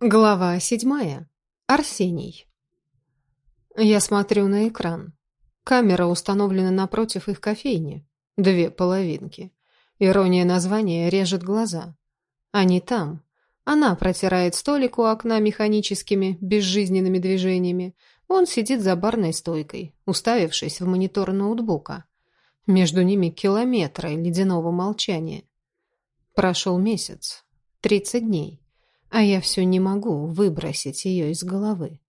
Глава седьмая. Арсений. Я смотрю на экран. Камера установлена напротив их кофейни. Две половинки. Ирония названия режет глаза. Они там. Она протирает столик у окна механическими, безжизненными движениями. Он сидит за барной стойкой, уставившись в монитор ноутбука. Между ними километры ледяного молчания. Прошел месяц. Тридцать дней. А я все не могу выбросить ее из головы.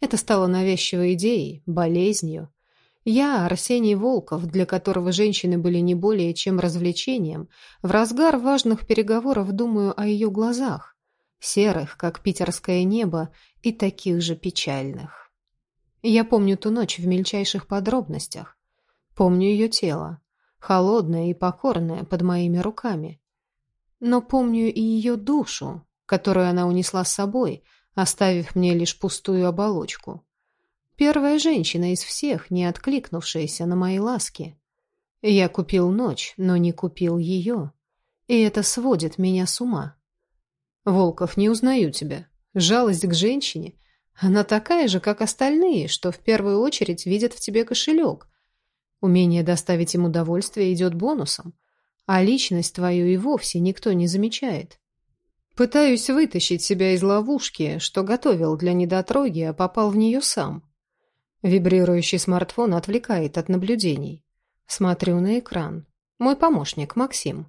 Это стало навязчивой идеей, болезнью. Я, Арсений Волков, для которого женщины были не более чем развлечением, в разгар важных переговоров думаю о ее глазах, серых, как питерское небо, и таких же печальных. Я помню ту ночь в мельчайших подробностях. Помню ее тело, холодное и покорное под моими руками. Но помню и ее душу, которую она унесла с собой, оставив мне лишь пустую оболочку. Первая женщина из всех, не откликнувшаяся на мои ласки. Я купил ночь, но не купил ее. И это сводит меня с ума. Волков, не узнаю тебя. Жалость к женщине. Она такая же, как остальные, что в первую очередь видят в тебе кошелек. Умение доставить им удовольствие идет бонусом, а личность твою и вовсе никто не замечает. Пытаюсь вытащить себя из ловушки, что готовил для недотроги, а попал в нее сам. Вибрирующий смартфон отвлекает от наблюдений. Смотрю на экран. Мой помощник, Максим.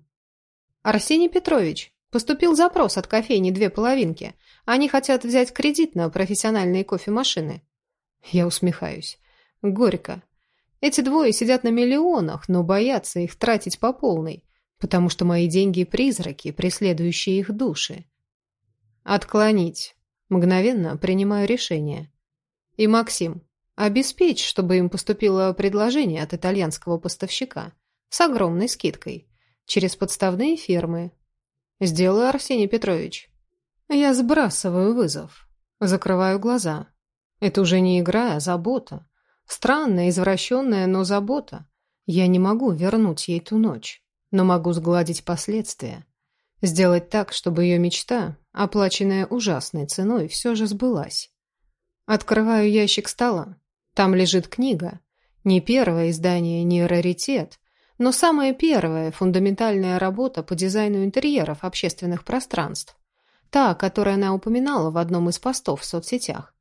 «Арсений Петрович, поступил запрос от кофейни «Две половинки». Они хотят взять кредит на профессиональные кофемашины». Я усмехаюсь. Горько. Эти двое сидят на миллионах, но боятся их тратить по полной потому что мои деньги — призраки, преследующие их души. Отклонить. Мгновенно принимаю решение. И, Максим, обеспечь, чтобы им поступило предложение от итальянского поставщика с огромной скидкой, через подставные фирмы. Сделаю, Арсений Петрович. Я сбрасываю вызов. Закрываю глаза. Это уже не игра, а забота. Странная, извращенная, но забота. Я не могу вернуть ей ту ночь но могу сгладить последствия. Сделать так, чтобы ее мечта, оплаченная ужасной ценой, все же сбылась. Открываю ящик стола. Там лежит книга. Не первое издание, не раритет, но самая первая фундаментальная работа по дизайну интерьеров общественных пространств. Та, которую она упоминала в одном из постов в соцсетях.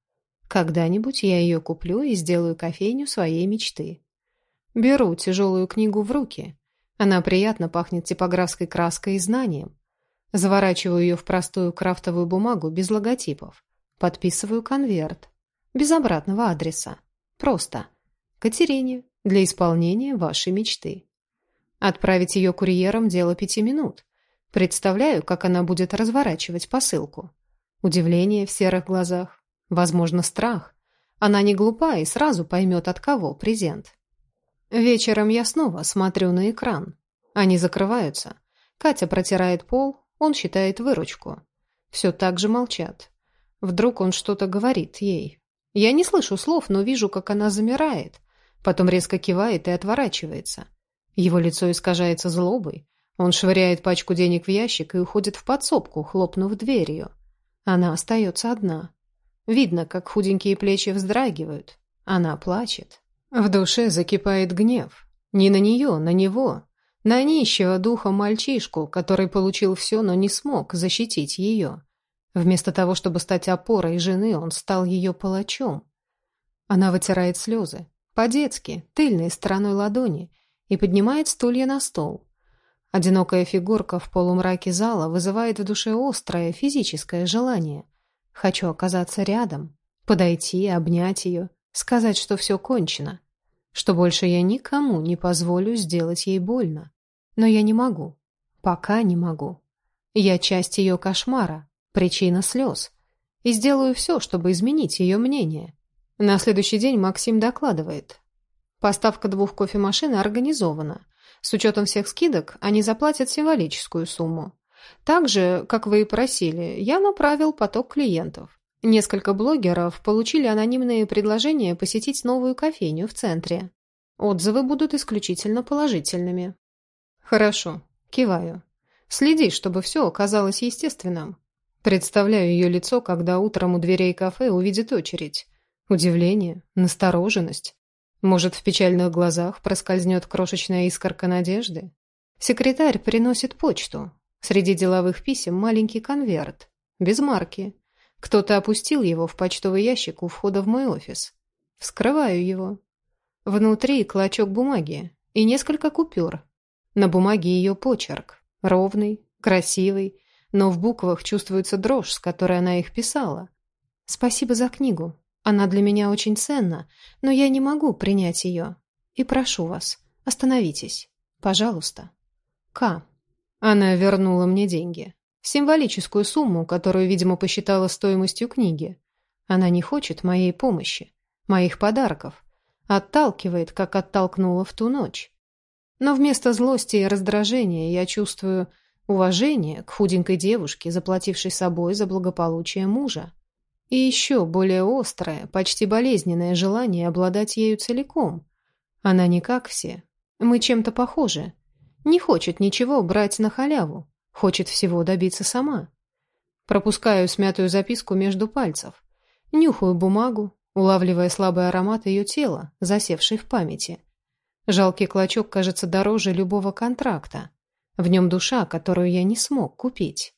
Когда-нибудь я ее куплю и сделаю кофейню своей мечты. Беру тяжелую книгу в руки. Она приятно пахнет типографской краской и знанием. Заворачиваю ее в простую крафтовую бумагу без логотипов. Подписываю конверт. Без обратного адреса. Просто. Катерине. Для исполнения вашей мечты. Отправить ее курьером – дело пяти минут. Представляю, как она будет разворачивать посылку. Удивление в серых глазах. Возможно, страх. Она не глупа и сразу поймет, от кого презент. Вечером я снова смотрю на экран. Они закрываются. Катя протирает пол, он считает выручку. Все так же молчат. Вдруг он что-то говорит ей. Я не слышу слов, но вижу, как она замирает. Потом резко кивает и отворачивается. Его лицо искажается злобой. Он швыряет пачку денег в ящик и уходит в подсобку, хлопнув дверью. Она остается одна. Видно, как худенькие плечи вздрагивают. Она плачет. В душе закипает гнев. Не на нее, на него. На нищего духа мальчишку, который получил все, но не смог защитить ее. Вместо того, чтобы стать опорой жены, он стал ее палачом. Она вытирает слезы. По-детски, тыльной стороной ладони, и поднимает стулья на стол. Одинокая фигурка в полумраке зала вызывает в душе острое физическое желание. Хочу оказаться рядом, подойти, обнять ее, Сказать, что все кончено. Что больше я никому не позволю сделать ей больно. Но я не могу. Пока не могу. Я часть ее кошмара, причина слез. И сделаю все, чтобы изменить ее мнение. На следующий день Максим докладывает. Поставка двух кофемашин организована. С учетом всех скидок они заплатят символическую сумму. Так же, как вы и просили, я направил поток клиентов. Несколько блогеров получили анонимные предложения посетить новую кофейню в центре. Отзывы будут исключительно положительными. Хорошо, киваю. Следи, чтобы все оказалось естественным. Представляю ее лицо, когда утром у дверей кафе увидит очередь. Удивление, настороженность. Может, в печальных глазах проскользнет крошечная искорка надежды? Секретарь приносит почту. Среди деловых писем маленький конверт. Без марки. Кто-то опустил его в почтовый ящик у входа в мой офис. Вскрываю его. Внутри клочок бумаги и несколько купюр. На бумаге ее почерк. Ровный, красивый, но в буквах чувствуется дрожь, с которой она их писала. «Спасибо за книгу. Она для меня очень ценна, но я не могу принять ее. И прошу вас, остановитесь. Пожалуйста. К. Она вернула мне деньги. Символическую сумму, которую, видимо, посчитала стоимостью книги. Она не хочет моей помощи, моих подарков. Отталкивает, как оттолкнула в ту ночь. Но вместо злости и раздражения я чувствую уважение к худенькой девушке, заплатившей собой за благополучие мужа. И еще более острое, почти болезненное желание обладать ею целиком. Она не как все. Мы чем-то похожи. Не хочет ничего брать на халяву. Хочет всего добиться сама. Пропускаю смятую записку между пальцев. Нюхаю бумагу, улавливая слабый аромат ее тела, засевший в памяти. Жалкий клочок кажется дороже любого контракта. В нем душа, которую я не смог купить.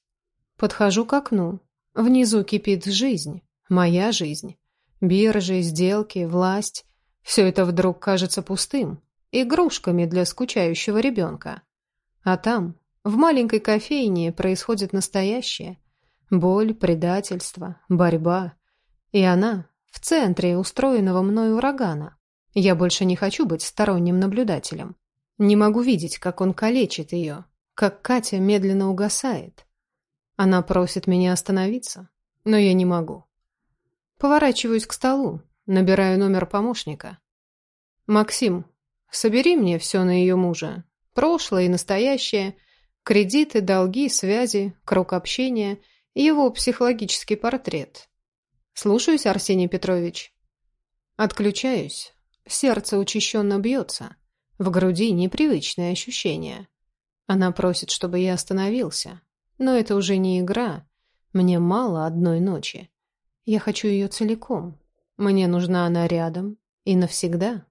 Подхожу к окну, Внизу кипит жизнь, моя жизнь. Биржи, сделки, власть. Все это вдруг кажется пустым, игрушками для скучающего ребенка. А там, в маленькой кофейне, происходит настоящее. Боль, предательство, борьба. И она в центре устроенного мной урагана. Я больше не хочу быть сторонним наблюдателем. Не могу видеть, как он калечит ее, как Катя медленно угасает. Она просит меня остановиться, но я не могу. Поворачиваюсь к столу, набираю номер помощника. «Максим, собери мне все на ее мужа. Прошлое и настоящее, кредиты, долги, связи, круг общения, его психологический портрет. Слушаюсь, Арсений Петрович. Отключаюсь. Сердце учащенно бьется. В груди непривычное ощущение. Она просит, чтобы я остановился. Но это уже не игра. Мне мало одной ночи. Я хочу ее целиком. Мне нужна она рядом и навсегда.